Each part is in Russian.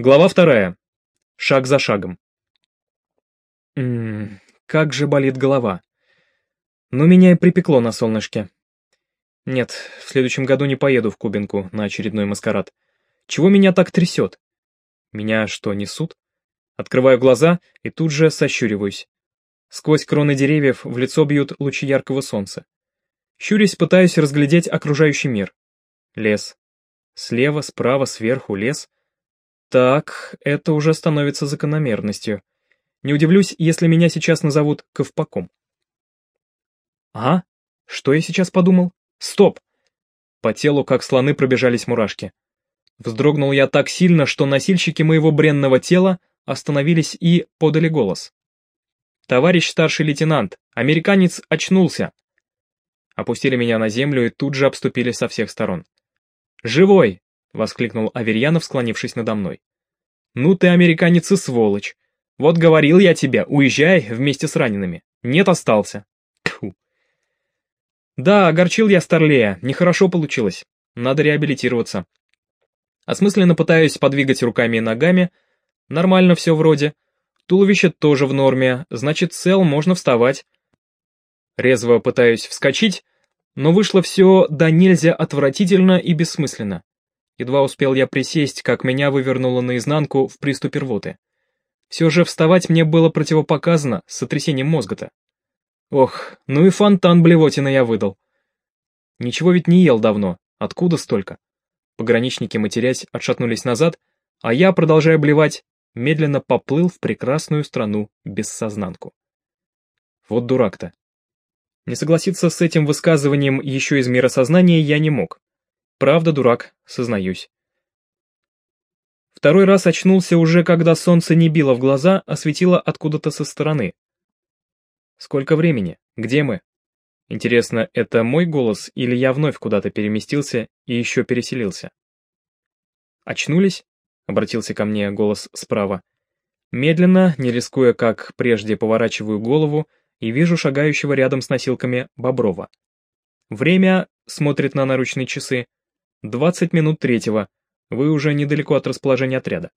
Глава вторая. Шаг за шагом. Ммм, как же болит голова. Ну, меня и припекло на солнышке. Нет, в следующем году не поеду в Кубинку на очередной маскарад. Чего меня так трясет? Меня что, несут? Открываю глаза и тут же сощуриваюсь. Сквозь кроны деревьев в лицо бьют лучи яркого солнца. Щурясь, пытаюсь разглядеть окружающий мир. Лес. Слева, справа, сверху лес. Так, это уже становится закономерностью. Не удивлюсь, если меня сейчас назовут Ковпаком. А? Что я сейчас подумал? Стоп! По телу, как слоны, пробежались мурашки. Вздрогнул я так сильно, что носильщики моего бренного тела остановились и подали голос. «Товарищ старший лейтенант, американец очнулся!» Опустили меня на землю и тут же обступили со всех сторон. «Живой!» — воскликнул Аверьянов, склонившись надо мной. «Ну ты, американец, и сволочь! Вот говорил я тебе, уезжай вместе с ранеными. Нет, остался. Тьфу. Да, огорчил я Старлея, нехорошо получилось. Надо реабилитироваться. Осмысленно пытаюсь подвигать руками и ногами. Нормально все вроде. Туловище тоже в норме, значит, цел, можно вставать. Резво пытаюсь вскочить, но вышло все да нельзя отвратительно и бессмысленно. Едва успел я присесть, как меня вывернуло наизнанку в приступе рвоты. Все же вставать мне было противопоказано с сотрясением мозга-то. Ох, ну и фонтан блевотина я выдал. Ничего ведь не ел давно, откуда столько? Пограничники, матерясь, отшатнулись назад, а я, продолжая блевать, медленно поплыл в прекрасную страну бессознанку. Вот дурак-то. Не согласиться с этим высказыванием еще из мира сознания я не мог. Правда, дурак, сознаюсь. Второй раз очнулся уже, когда солнце не било в глаза, а светило откуда-то со стороны. Сколько времени? Где мы? Интересно, это мой голос или я вновь куда-то переместился и еще переселился? Очнулись? Обратился ко мне голос справа. Медленно, не рискуя как прежде, поворачиваю голову и вижу шагающего рядом с носилками Боброва. Время, смотрит на наручные часы, 20 минут третьего. Вы уже недалеко от расположения отряда.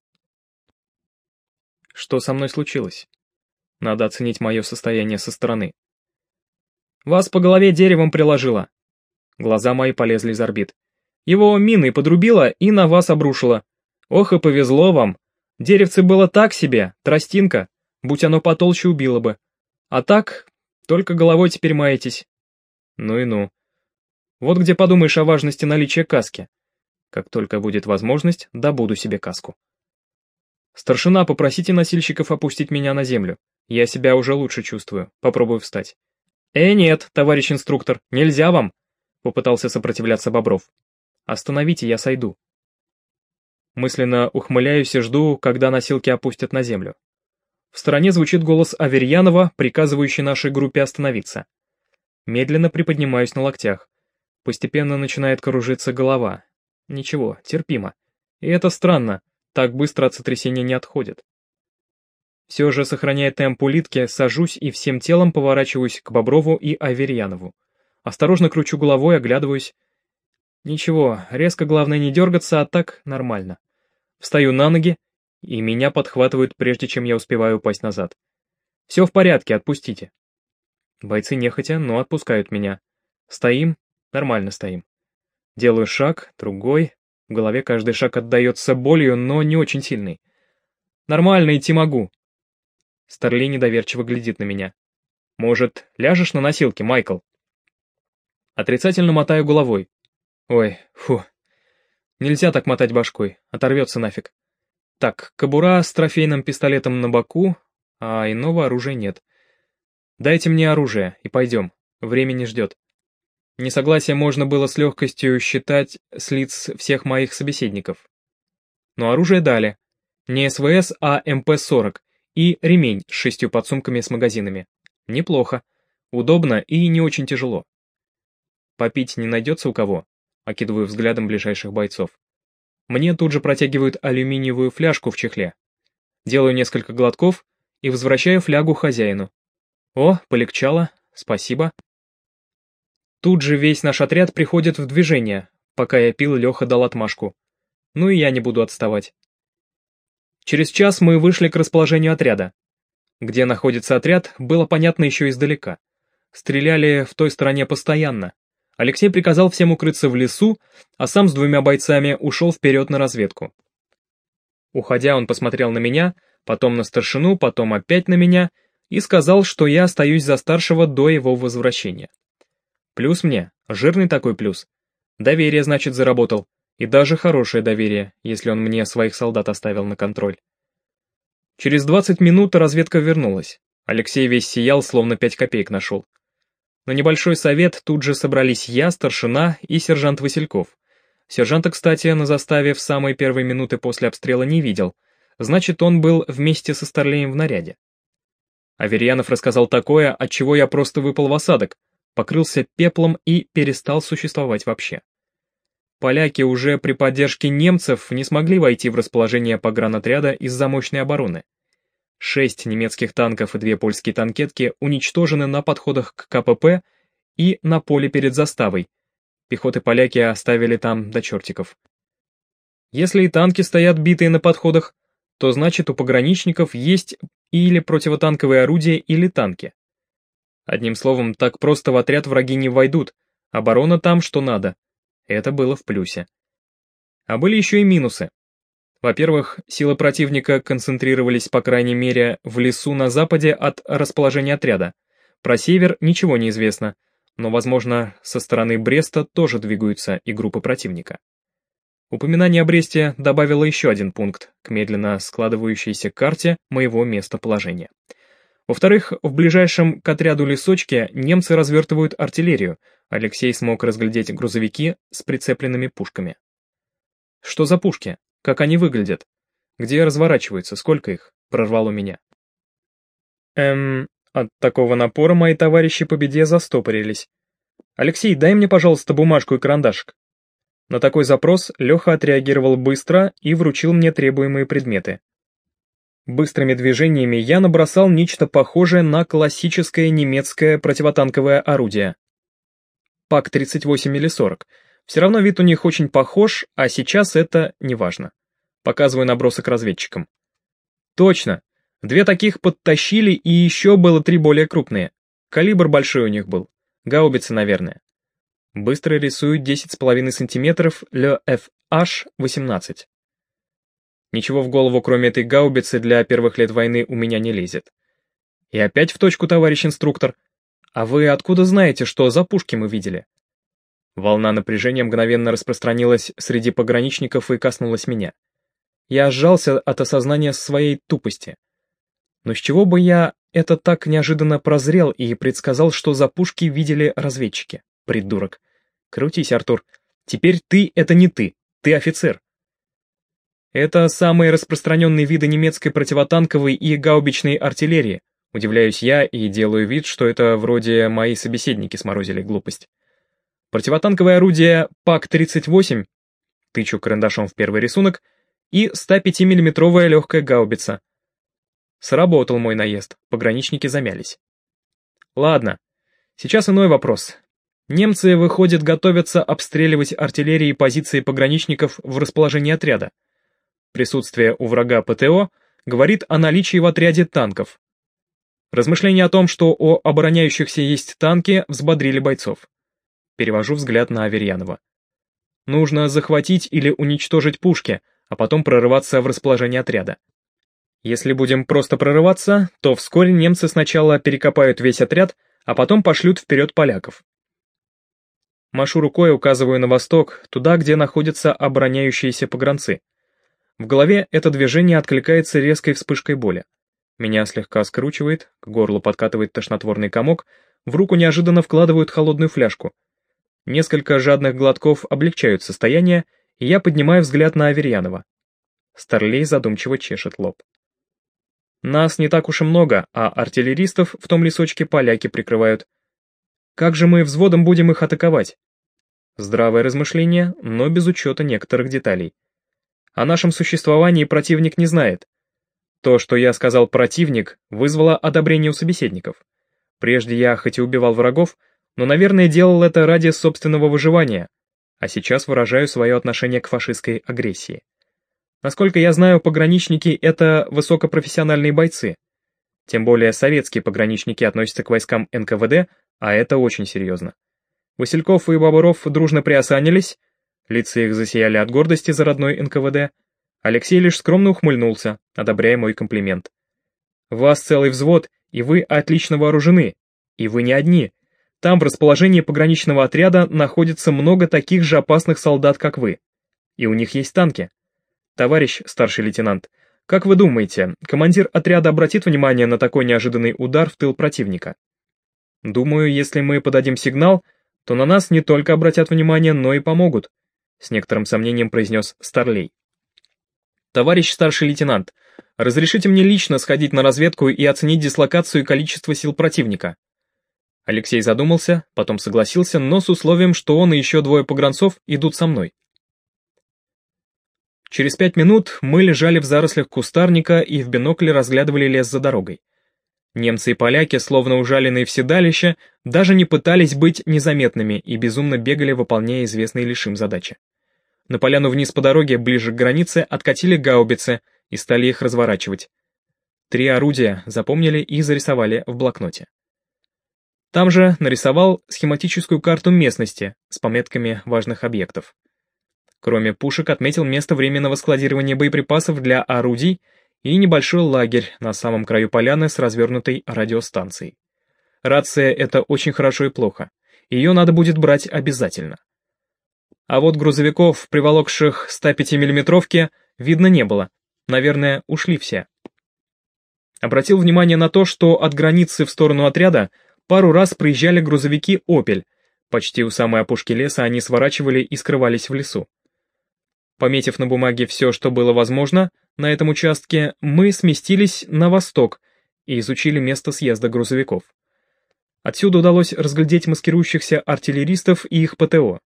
Что со мной случилось? Надо оценить мое состояние со стороны. Вас по голове деревом приложило. Глаза мои полезли из орбит. Его миной подрубило и на вас обрушило. Ох и повезло вам. Деревце было так себе, тростинка. Будь оно потолще, убило бы. А так, только головой теперь маетесь. Ну и ну. Вот где подумаешь о важности наличия каски. Как только будет возможность, добуду себе каску. Старшина, попросите носильщиков опустить меня на землю. Я себя уже лучше чувствую. Попробую встать. Э, нет, товарищ инструктор, нельзя вам. Попытался сопротивляться Бобров. Остановите, я сойду. Мысленно ухмыляюсь и жду, когда носилки опустят на землю. В стороне звучит голос Аверьянова, приказывающий нашей группе остановиться. Медленно приподнимаюсь на локтях. Постепенно начинает кружиться голова. Ничего, терпимо. И это странно, так быстро от сотрясения не отходит. Все же, сохраняя темп улитки, сажусь и всем телом поворачиваюсь к Боброву и Аверьянову. Осторожно кручу головой, оглядываюсь. Ничего, резко главное не дергаться, а так нормально. Встаю на ноги, и меня подхватывают, прежде чем я успеваю упасть назад. Все в порядке, отпустите. Бойцы нехотя, но отпускают меня. Стоим, Нормально стоим. Делаю шаг, другой. В голове каждый шаг отдается болью, но не очень сильный. Нормально идти могу. Старли недоверчиво глядит на меня. Может, ляжешь на носилки, Майкл? Отрицательно мотаю головой. Ой, фу. Нельзя так мотать башкой, оторвется нафиг. Так, кобура с трофейным пистолетом на боку, а иного оружия нет. Дайте мне оружие и пойдем, время не ждет. Несогласие можно было с легкостью считать с лиц всех моих собеседников. Но оружие дали. Не СВС, а МП-40 и ремень с шестью подсумками с магазинами. Неплохо. Удобно и не очень тяжело. Попить не найдется у кого? Окидываю взглядом ближайших бойцов. Мне тут же протягивают алюминиевую фляжку в чехле. Делаю несколько глотков и возвращаю флягу хозяину. О, полегчало, спасибо. Тут же весь наш отряд приходит в движение. Пока я пил, Леха дал отмашку. Ну и я не буду отставать. Через час мы вышли к расположению отряда. Где находится отряд, было понятно еще издалека. Стреляли в той стороне постоянно. Алексей приказал всем укрыться в лесу, а сам с двумя бойцами ушел вперед на разведку. Уходя, он посмотрел на меня, потом на старшину, потом опять на меня и сказал, что я остаюсь за старшего до его возвращения. Плюс мне, жирный такой плюс. Доверие, значит, заработал. И даже хорошее доверие, если он мне своих солдат оставил на контроль. Через 20 минут разведка вернулась. Алексей весь сиял, словно пять копеек нашел. На небольшой совет тут же собрались я, старшина и сержант Васильков. Сержанта, кстати, на заставе в самые первые минуты после обстрела не видел, значит, он был вместе со Старлеем в наряде. Аверьянов рассказал такое, от чего я просто выпал в осадок, покрылся пеплом и перестал существовать вообще. Поляки уже при поддержке немцев не смогли войти в расположение погранотряда из-за мощной обороны. Шесть немецких танков и две польские танкетки уничтожены на подходах к КПП и на поле перед заставой. Пехоты поляки оставили там до чертиков. Если и танки стоят битые на подходах, то значит у пограничников есть или противотанковые орудия, или танки. Одним словом, так просто в отряд враги не войдут, оборона там что надо. Это было в плюсе. А были еще и минусы. Во-первых, силы противника концентрировались, по крайней мере, в лесу на западе от расположения отряда. Про север ничего не известно, но, возможно, со стороны Бреста тоже двигаются и группы противника. Упоминание о Бресте добавило еще один пункт к медленно складывающейся карте моего местоположения. Во-вторых, в ближайшем к отряду лесочке немцы развертывают артиллерию, Алексей смог разглядеть грузовики с прицепленными пушками. Что за пушки? Как они выглядят? Где разворачиваются? Сколько их? Прорвало меня. Эм, от такого напора мои товарищи по беде застопорились. Алексей, дай мне, пожалуйста, бумажку и карандашик. На такой запрос Леха отреагировал быстро и вручил мне требуемые предметы. Быстрыми движениями я набросал нечто похожее на классическое немецкое противотанковое орудие. ПАК-38 или 40, все равно вид у них очень похож, а сейчас это неважно. Показываю набросок разведчикам. Точно. Две таких подтащили, и еще было три более крупные. Калибр большой у них был. Гаубицы, наверное. Быстро рисуют 10,5 см Le FH-18. Ничего в голову, кроме этой гаубицы, для первых лет войны у меня не лезет. И опять в точку, товарищ инструктор. А вы откуда знаете, что за пушки мы видели? Волна напряжения мгновенно распространилась среди пограничников и коснулась меня. Я сжался от осознания своей тупости. Но с чего бы я это так неожиданно прозрел и предсказал, что за пушки видели разведчики? Придурок. Крутись, Артур. Теперь ты — это не ты. Ты офицер. Это самые распространенные виды немецкой противотанковой и гаубичной артиллерии. Удивляюсь я и делаю вид, что это вроде мои собеседники сморозили глупость. Противотанковое орудие ПАК-38, тычу карандашом в первый рисунок, и 105 миллиметровая легкая гаубица. Сработал мой наезд, пограничники замялись. Ладно, сейчас иной вопрос. Немцы, выходят готовятся обстреливать артиллерией позиции пограничников в расположении отряда. Присутствие у врага ПТО говорит о наличии в отряде танков. Размышления о том, что у обороняющихся есть танки, взбодрили бойцов. Перевожу взгляд на Аверьянова. Нужно захватить или уничтожить пушки, а потом прорываться в расположение отряда. Если будем просто прорываться, то вскоре немцы сначала перекопают весь отряд, а потом пошлют вперед поляков. Машу рукой, указываю на восток, туда, где находятся обороняющиеся погранцы. В голове это движение откликается резкой вспышкой боли. Меня слегка скручивает, к горлу подкатывает тошнотворный комок, в руку неожиданно вкладывают холодную фляжку. Несколько жадных глотков облегчают состояние, и я поднимаю взгляд на Аверьянова. Старлей задумчиво чешет лоб. Нас не так уж и много, а артиллеристов в том лесочке поляки прикрывают. Как же мы взводом будем их атаковать? Здравое размышление, но без учета некоторых деталей. О нашем существовании противник не знает. То, что я сказал «противник», вызвало одобрение у собеседников. Прежде я хоть и убивал врагов, но, наверное, делал это ради собственного выживания, а сейчас выражаю свое отношение к фашистской агрессии. Насколько я знаю, пограничники — это высокопрофессиональные бойцы. Тем более советские пограничники относятся к войскам НКВД, а это очень серьезно. Васильков и Бобров дружно приосанились, лица их засияли от гордости за родной НКВД. Алексей лишь скромно ухмыльнулся, одобряя мой комплимент. «Вас целый взвод, и вы отлично вооружены. И вы не одни. Там в расположении пограничного отряда находится много таких же опасных солдат, как вы. И у них есть танки. Товарищ старший лейтенант, как вы думаете, командир отряда обратит внимание на такой неожиданный удар в тыл противника? Думаю, если мы подадим сигнал, то на нас не только обратят внимание, но и помогут, с некоторым сомнением произнес Старлей. Товарищ старший лейтенант, разрешите мне лично сходить на разведку и оценить дислокацию и количество сил противника. Алексей задумался, потом согласился, но с условием, что он и еще двое погранцов идут со мной. Через пять минут мы лежали в зарослях кустарника и в бинокле разглядывали лес за дорогой. Немцы и поляки, словно ужаленные в седалище, даже не пытались быть незаметными и безумно бегали, выполняя известные лишь им задачи. На поляну вниз по дороге, ближе к границе, откатили гаубицы и стали их разворачивать. Три орудия запомнили и зарисовали в блокноте. Там же нарисовал схематическую карту местности с пометками важных объектов. Кроме пушек отметил место временного складирования боеприпасов для орудий и небольшой лагерь на самом краю поляны с развернутой радиостанцией. Рация — это очень хорошо и плохо. Ее надо будет брать обязательно. А вот грузовиков, приволокших 105 миллиметровки, видно не было. Наверное, ушли все. Обратил внимание на то, что от границы в сторону отряда пару раз проезжали грузовики «Опель». Почти у самой опушки леса они сворачивали и скрывались в лесу. Пометив на бумаге все, что было возможно, на этом участке, мы сместились на восток и изучили место съезда грузовиков. Отсюда удалось разглядеть маскирующихся артиллеристов и их ПТО.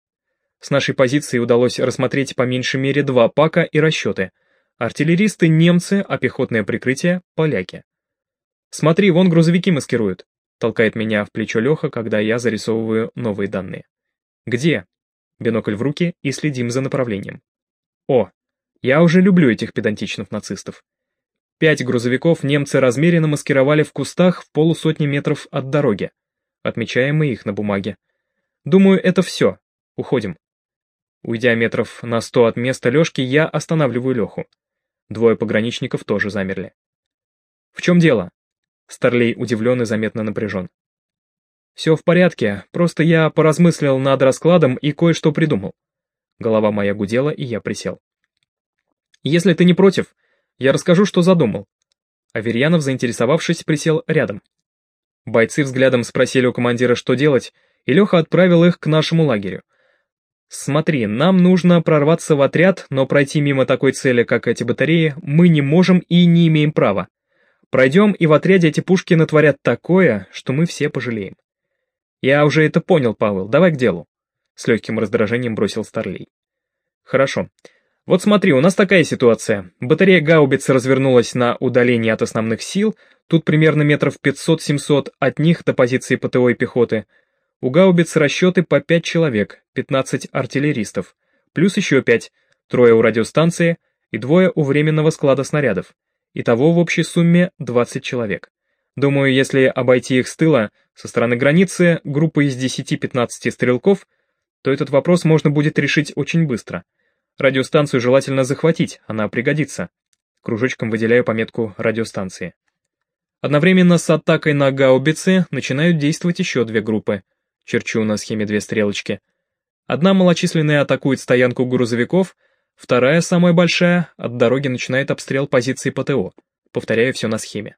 С нашей позиции удалось рассмотреть по меньшей мере два пака и расчеты. Артиллеристы — немцы, а пехотное прикрытие — поляки. «Смотри, вон грузовики маскируют», — толкает меня в плечо Леха, когда я зарисовываю новые данные. «Где?» Бинокль в руки и следим за направлением. О, я уже люблю этих педантичных нацистов. Пять грузовиков немцы размеренно маскировали в кустах в полусотни метров от дороги. Отмечаем мы их на бумаге. Думаю, это все. Уходим. Уйдя метров на сто от места Лешки, я останавливаю Леху. Двое пограничников тоже замерли. «В чем дело?» Старлей удивлен и заметно напряжен. «Все в порядке, просто я поразмыслил над раскладом и кое-что придумал. Голова моя гудела, и я присел. «Если ты не против, я расскажу, что задумал». Аверьянов, заинтересовавшись, присел рядом. Бойцы взглядом спросили у командира, что делать, и Леха отправил их к нашему лагерю. «Смотри, нам нужно прорваться в отряд, но пройти мимо такой цели, как эти батареи, мы не можем и не имеем права. Пройдем, и в отряде эти пушки натворят такое, что мы все пожалеем». «Я уже это понял, Павел, давай к делу». С легким раздражением бросил Старлей. Хорошо. Вот смотри, у нас такая ситуация. Батарея гаубиц развернулась на удалении от основных сил, тут примерно метров 500-700 от них до позиции ПТО и пехоты. У гаубиц расчеты по 5 человек, 15 артиллеристов, плюс еще 5, трое у радиостанции и двое у временного склада снарядов. Итого в общей сумме 20 человек. Думаю, если обойти их с тыла, со стороны границы, группа из 10-15 стрелков то этот вопрос можно будет решить очень быстро. Радиостанцию желательно захватить, она пригодится. Кружочком выделяю пометку радиостанции. Одновременно с атакой на гаубицы начинают действовать еще две группы. Черчу на схеме две стрелочки. Одна малочисленная атакует стоянку грузовиков, вторая, самая большая, от дороги начинает обстрел позиции ПТО. Повторяю все на схеме.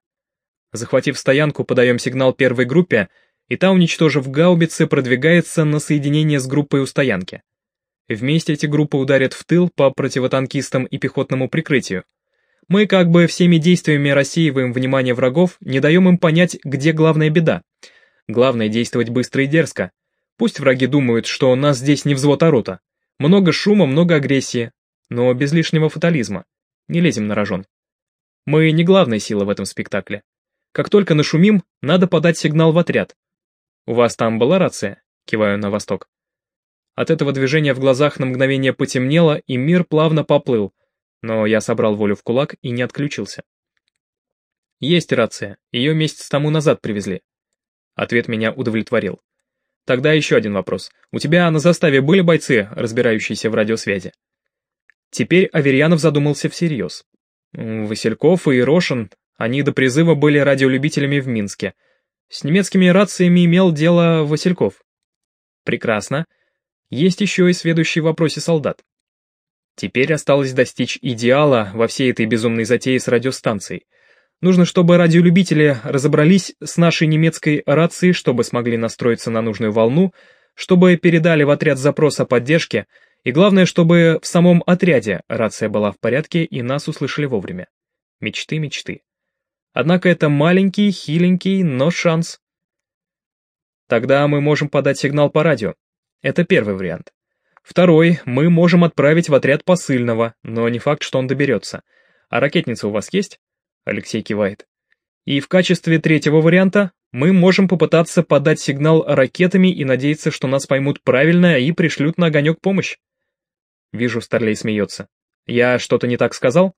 Захватив стоянку, подаем сигнал первой группе, и та, уничтожив гаубицы, продвигается на соединение с группой у стоянки. Вместе эти группы ударят в тыл по противотанкистам и пехотному прикрытию. Мы как бы всеми действиями рассеиваем внимание врагов, не даем им понять, где главная беда. Главное действовать быстро и дерзко. Пусть враги думают, что нас здесь не взвод, а. Много шума, много агрессии, но без лишнего фатализма. Не лезем на рожон. Мы не главная сила в этом спектакле. Как только нашумим, надо подать сигнал в отряд, «У вас там была рация?» — киваю на восток. От этого движения в глазах на мгновение потемнело, и мир плавно поплыл. Но я собрал волю в кулак и не отключился. Есть рация, ее месяц тому назад привезли. Ответ меня удовлетворил. Тогда еще один вопрос. У тебя на заставе были бойцы, разбирающиеся в радиосвязи? Теперь Аверьянов задумался всерьез. Васильков и Рошин, они до призыва были радиолюбителями в Минске. С немецкими рациями имел дело Васильков. Прекрасно. Есть еще и следующий в вопросе солдат. Теперь осталось достичь идеала во всей этой безумной затее с радиостанцией — Нужно, чтобы радиолюбители разобрались с нашей немецкой рацией, чтобы смогли настроиться на нужную волну, чтобы передали в отряд запрос о поддержке, и главное, чтобы в самом отряде рация была в порядке и нас услышали вовремя. Мечты, мечты. Однако это маленький, хиленький, но шанс. Тогда мы можем подать сигнал по радио. Это первый вариант. Второй, мы можем отправить в отряд посыльного, но не факт, что он доберется. А ракетница у вас есть? Алексей кивает. И в качестве третьего варианта мы можем попытаться подать сигнал ракетами и надеяться, что нас поймут правильно и пришлют на огонек помощь. Вижу, Старлей смеется. Я что-то не так сказал?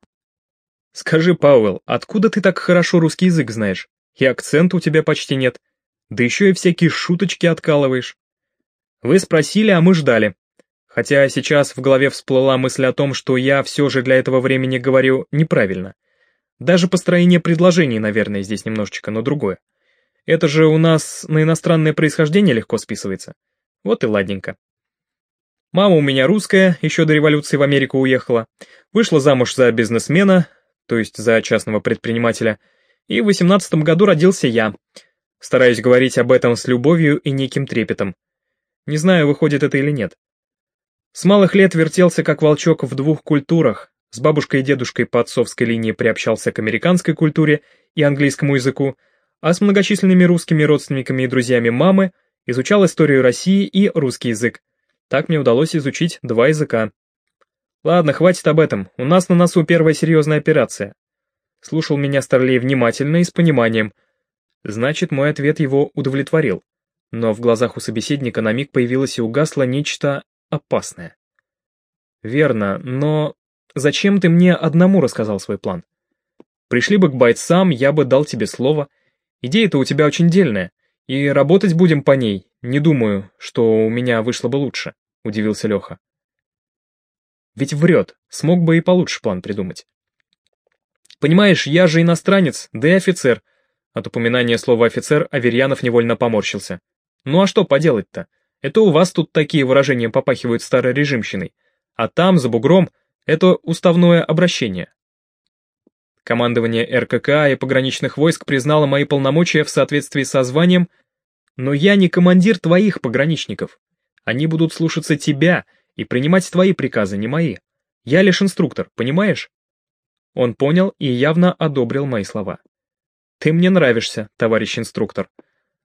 Скажи, Пауэлл, откуда ты так хорошо русский язык знаешь? И акцента у тебя почти нет. Да еще и всякие шуточки откалываешь. Вы спросили, а мы ждали. Хотя сейчас в голове всплыла мысль о том, что я все же для этого времени говорю неправильно. Даже построение предложений, наверное, здесь немножечко, но другое. Это же у нас на иностранное происхождение легко списывается. Вот и ладненько. Мама у меня русская, еще до революции в Америку уехала. Вышла замуж за бизнесмена, то есть за частного предпринимателя. И в восемнадцатом году родился я. Стараюсь говорить об этом с любовью и неким трепетом. Не знаю, выходит это или нет. С малых лет вертелся как волчок в двух культурах, с бабушкой и дедушкой по отцовской линии приобщался к американской культуре и английскому языку, а с многочисленными русскими родственниками и друзьями мамы изучал историю России и русский язык. Так мне удалось изучить два языка. Ладно, хватит об этом, у нас на носу первая серьезная операция. Слушал меня Старлей внимательно и с пониманием. Значит, мой ответ его удовлетворил. Но в глазах у собеседника на миг появилось и угасло нечто опасное. Верно, но Зачем ты мне одному рассказал свой план? Пришли бы к бойцам, я бы дал тебе слово. Идея-то у тебя очень дельная, и работать будем по ней. Не думаю, что у меня вышло бы лучше», — удивился Леха. «Ведь врет, смог бы и получше план придумать». «Понимаешь, я же иностранец, да и офицер». От упоминания слова «офицер» Аверьянов невольно поморщился. «Ну а что поделать-то? Это у вас тут такие выражения попахивают старорежимщиной. А там, за бугром, это уставное обращение. Командование РКК и пограничных войск признало мои полномочия в соответствии со званием, но я не командир твоих пограничников. Они будут слушаться тебя и принимать твои приказы, не мои. Я лишь инструктор, понимаешь? Он понял и явно одобрил мои слова. Ты мне нравишься, товарищ инструктор.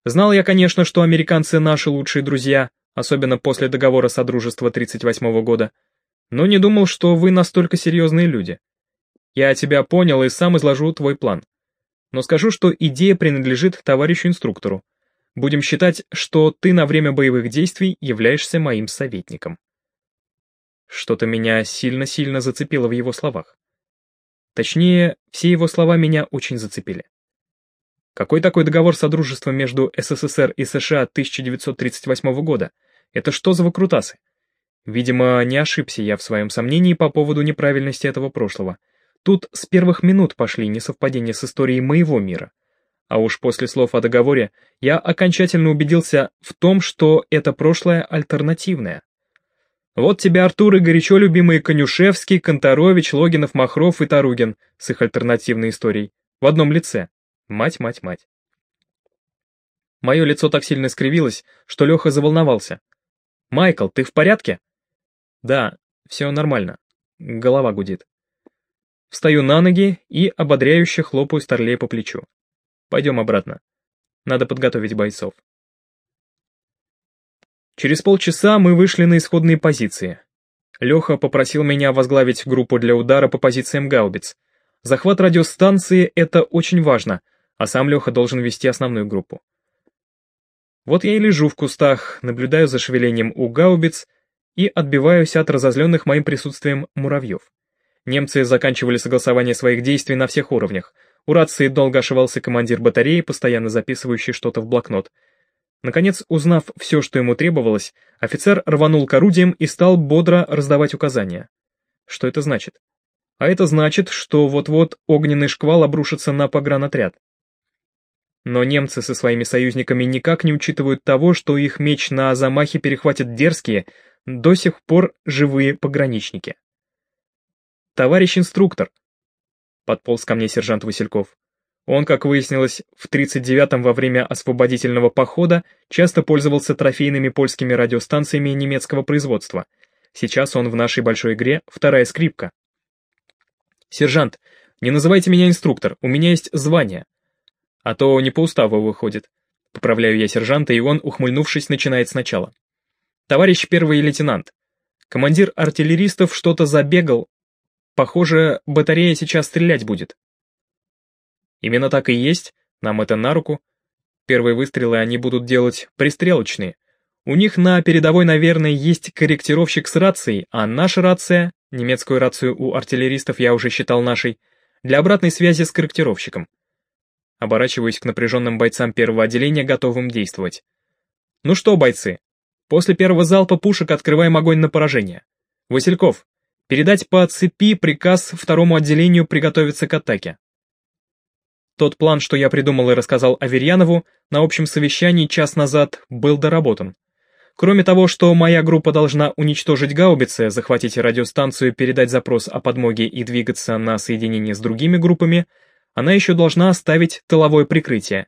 Знал я, конечно, что американцы наши лучшие друзья, особенно после договора Содружества 38 года, но не думал, что вы настолько серьезные люди. Я тебя понял и сам изложу твой план. Но скажу, что идея принадлежит товарищу-инструктору. Будем считать, что ты на время боевых действий являешься моим советником. Что-то меня сильно-сильно зацепило в его словах. Точнее, все его слова меня очень зацепили. Какой такой договор содружества между СССР и США 1938 года? Это что за выкрутасы? Видимо, не ошибся я в своем сомнении по поводу неправильности этого прошлого. Тут с первых минут пошли несовпадения с историей моего мира. А уж после слов о договоре я окончательно убедился в том, что это прошлое альтернативное. Вот тебе Артур и горячо любимые Конюшевский, Конторович, Логинов, Махров и Таругин с их альтернативной историей. В одном лице. Мать, мать, мать. Мое лицо так сильно скривилось, что Леха заволновался. «Майкл, ты в порядке?» Да, все нормально. Голова гудит. Встаю на ноги и ободряюще хлопаю Старлей по плечу. Пойдем обратно. Надо подготовить бойцов. Через полчаса мы вышли на исходные позиции. Леха попросил меня возглавить группу для удара по позициям гаубиц. Захват радиостанции — это очень важно, а сам Леха должен вести основную группу. Вот я и лежу в кустах, наблюдаю за шевелением у гаубиц и отбиваюсь от разозленных моим присутствием муравьев. Немцы заканчивали согласование своих действий на всех уровнях. У рации долго ошивался командир батареи, постоянно записывающий что-то в блокнот. Наконец, узнав все, что ему требовалось, офицер рванул к орудиям и стал бодро раздавать указания. Что это значит? А это значит, что вот-вот огненный шквал обрушится на погранотряд. Но немцы со своими союзниками никак не учитывают того, что их меч на замахе перехватят дерзкие, до сих пор живые пограничники. «Товарищ инструктор!» Подполз ко мне сержант Васильков. Он, как выяснилось, в 39-м во время освободительного похода часто пользовался трофейными польскими радиостанциями немецкого производства. Сейчас он в нашей большой игре вторая скрипка. «Сержант, не называйте меня инструктор, у меня есть звание. А то не по уставу выходит. Поправляю я сержанта, и он, ухмыльнувшись, начинает сначала. Товарищ первый лейтенант. Командир артиллеристов что-то забегал. Похоже, батарея сейчас стрелять будет. Именно так и есть, нам это на руку. Первые выстрелы они будут делать пристрелочные. У них на передовой, наверное, есть корректировщик с рацией, а наша рация, немецкую рацию у артиллеристов я уже считал нашей, для обратной связи с корректировщиком. Оборачиваюсь к напряженным бойцам первого отделения, готовым действовать. «Ну что, бойцы, после первого залпа пушек открываем огонь на поражение. Васильков, передать по цепи приказ второму отделению приготовиться к атаке». Тот план, что я придумал и рассказал Аверьянову на общем совещании час назад, был доработан. Кроме того, что моя группа должна уничтожить гаубицы, захватить радиостанцию, передать запрос о подмоге и двигаться на соединение с другими группами – она еще должна оставить тыловое прикрытие.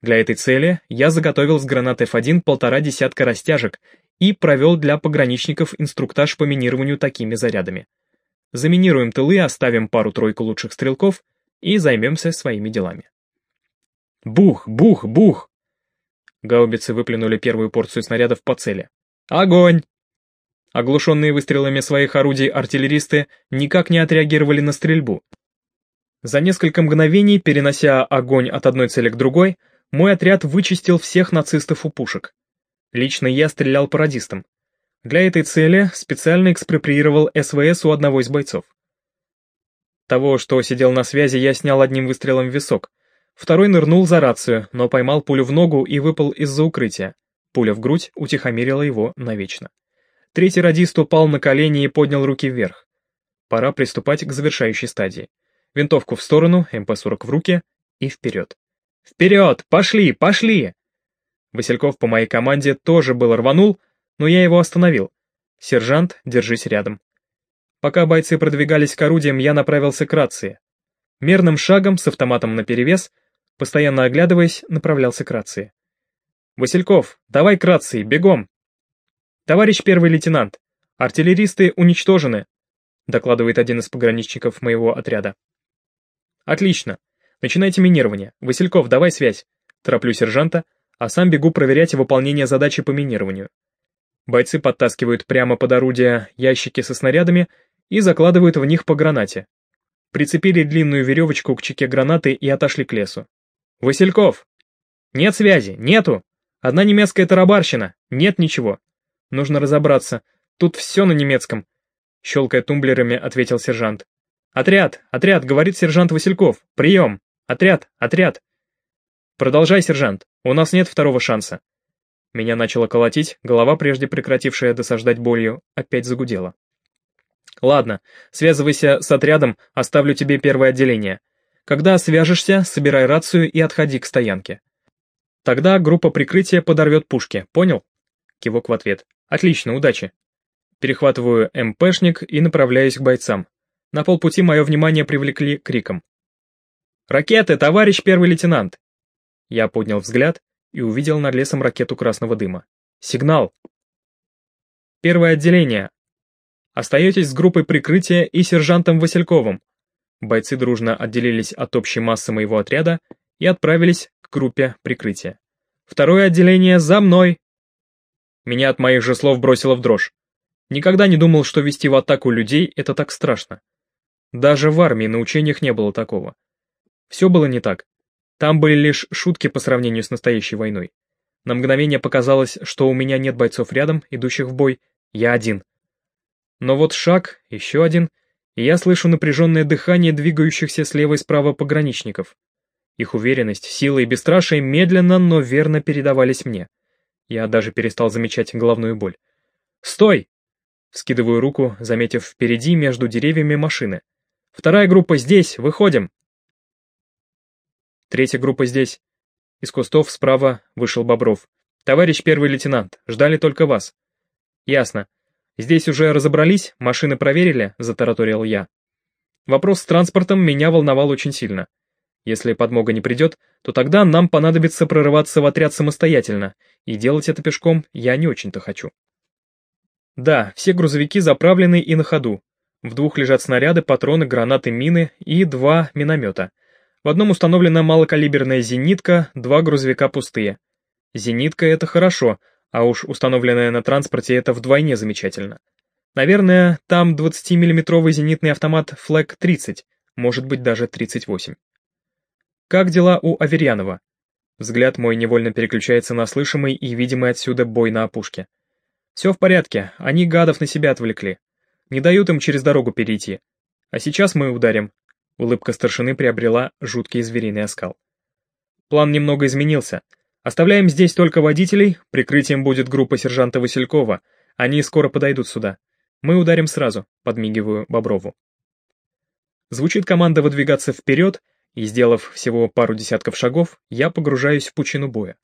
Для этой цели я заготовил с гранат F1 полтора десятка растяжек и провел для пограничников инструктаж по минированию такими зарядами. Заминируем тылы, оставим пару-тройку лучших стрелков и займемся своими делами. Бух, бух, бух! Гаубицы выплюнули первую порцию снарядов по цели. Огонь! Оглушенные выстрелами своих орудий артиллеристы никак не отреагировали на стрельбу, за несколько мгновений, перенося огонь от одной цели к другой, мой отряд вычистил всех нацистов у пушек. Лично я стрелял по радистам. Для этой цели специально экспроприировал СВС у одного из бойцов. Того, что сидел на связи, я снял одним выстрелом в висок. Второй нырнул за рацию, но поймал пулю в ногу и выпал из-за укрытия. Пуля в грудь утихомирила его навечно. Третий радист упал на колени и поднял руки вверх. Пора приступать к завершающей стадии винтовку в сторону, МП-40 в руки и вперед. «Вперед! Пошли! Пошли!» Васильков по моей команде тоже был рванул, но я его остановил. «Сержант, держись рядом». Пока бойцы продвигались к орудиям, я направился к рации. Мерным шагом, с автоматом наперевес, постоянно оглядываясь, направлялся к рации. «Васильков, давай к рации, бегом!» «Товарищ первый лейтенант, артиллеристы уничтожены», докладывает один из пограничников моего отряда. Отлично. Начинайте минирование. Васильков, давай связь. Тороплю сержанта, а сам бегу проверять выполнение задачи по минированию. Бойцы подтаскивают прямо под орудие ящики со снарядами и закладывают в них по гранате. Прицепили длинную веревочку к чеке гранаты и отошли к лесу. «Васильков!» «Нет связи, нету! Одна немецкая тарабарщина, нет ничего. Нужно разобраться, тут все на немецком», — щелкая тумблерами, ответил сержант. «Отряд! Отряд!» — говорит сержант Васильков. «Прием! Отряд! Отряд!» «Продолжай, сержант! У нас нет второго шанса!» Меня начало колотить, голова, прежде прекратившая досаждать болью, опять загудела. «Ладно, связывайся с отрядом, оставлю тебе первое отделение. Когда свяжешься, собирай рацию и отходи к стоянке. Тогда группа прикрытия подорвет пушки, понял?» Кивок в ответ. «Отлично, удачи!» Перехватываю МПшник и направляюсь к бойцам. На полпути мое внимание привлекли криком. «Ракеты, товарищ первый лейтенант!» Я поднял взгляд и увидел над лесом ракету красного дыма. «Сигнал!» «Первое отделение. Остаетесь с группой прикрытия и сержантом Васильковым». Бойцы дружно отделились от общей массы моего отряда и отправились к группе прикрытия. «Второе отделение за мной!» Меня от моих же слов бросило в дрожь. Никогда не думал, что вести в атаку людей — это так страшно. Даже в армии на учениях не было такого. Все было не так. Там были лишь шутки по сравнению с настоящей войной. На мгновение показалось, что у меня нет бойцов рядом, идущих в бой, я один. Но вот шаг, еще один, и я слышу напряженное дыхание двигающихся слева и справа пограничников. Их уверенность, сила и бесстрашие медленно, но верно передавались мне. Я даже перестал замечать головную боль. «Стой!» Скидываю руку, заметив впереди между деревьями машины. «Вторая группа здесь, выходим!» Третья группа здесь. Из кустов справа вышел Бобров. «Товарищ первый лейтенант, ждали только вас». «Ясно. Здесь уже разобрались, машины проверили», — затараторил я. Вопрос с транспортом меня волновал очень сильно. Если подмога не придет, то тогда нам понадобится прорываться в отряд самостоятельно, и делать это пешком я не очень-то хочу. Да, все грузовики заправлены и на ходу. В двух лежат снаряды, патроны, гранаты, мины и два миномета. В одном установлена малокалиберная зенитка, два грузовика пустые. Зенитка — это хорошо, а уж установленная на транспорте это вдвойне замечательно. Наверное, там 20-миллиметровый зенитный автомат Флэг-30, может быть даже 38. Как дела у Аверьянова? Взгляд мой невольно переключается на слышимый и видимый отсюда бой на опушке. Все в порядке, они гадов на себя отвлекли. Не дают им через дорогу перейти. А сейчас мы ударим. Улыбка старшины приобрела жуткий звериный оскал. План немного изменился. Оставляем здесь только водителей, прикрытием будет группа сержанта Василькова. Они скоро подойдут сюда. Мы ударим сразу, подмигиваю Боброву. Звучит команда выдвигаться вперед, и, сделав всего пару десятков шагов, я погружаюсь в пучину боя.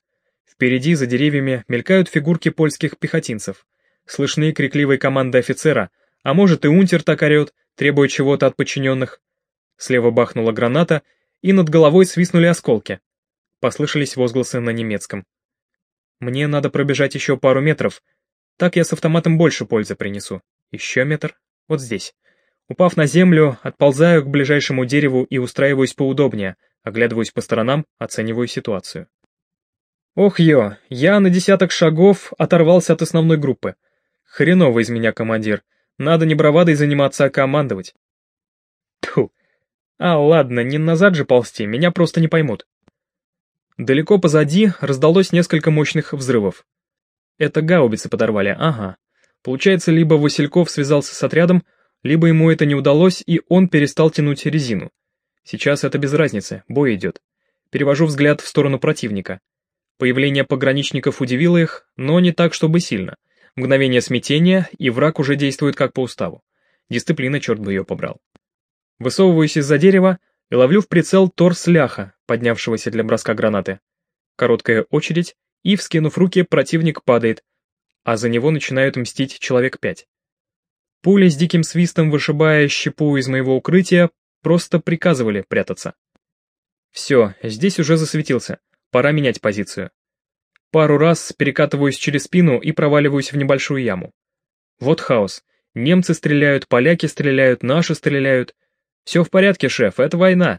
Впереди, за деревьями, мелькают фигурки польских пехотинцев. Слышны крикливые команды офицера, а может и унтер так орет, требуя чего-то от подчиненных. Слева бахнула граната, и над головой свистнули осколки. Послышались возгласы на немецком. Мне надо пробежать еще пару метров, так я с автоматом больше пользы принесу. Еще метр, вот здесь. Упав на землю, отползаю к ближайшему дереву и устраиваюсь поудобнее, оглядываюсь по сторонам, оцениваю ситуацию. Ох ё, я на десяток шагов оторвался от основной группы. Хреново из меня командир. Надо не бравадой заниматься, а командовать. Тьфу. А, ладно, не назад же ползти, меня просто не поймут. Далеко позади раздалось несколько мощных взрывов. Это гаубицы подорвали, ага. Получается, либо Васильков связался с отрядом, либо ему это не удалось, и он перестал тянуть резину. Сейчас это без разницы, бой идет. Перевожу взгляд в сторону противника. Появление пограничников удивило их, но не так, чтобы сильно. Мгновение смятения, и враг уже действует как по уставу. Дисциплина, черт бы ее побрал. Высовываюсь из-за дерева и ловлю в прицел торс ляха, поднявшегося для броска гранаты. Короткая очередь, и, вскинув руки, противник падает, а за него начинают мстить человек пять. Пули с диким свистом, вышибая щепу из моего укрытия, просто приказывали прятаться. Все, здесь уже засветился, пора менять позицию. Пару раз перекатываюсь через спину и проваливаюсь в небольшую яму. Вот хаос. Немцы стреляют, поляки стреляют, наши стреляют. Все в порядке, шеф, это война.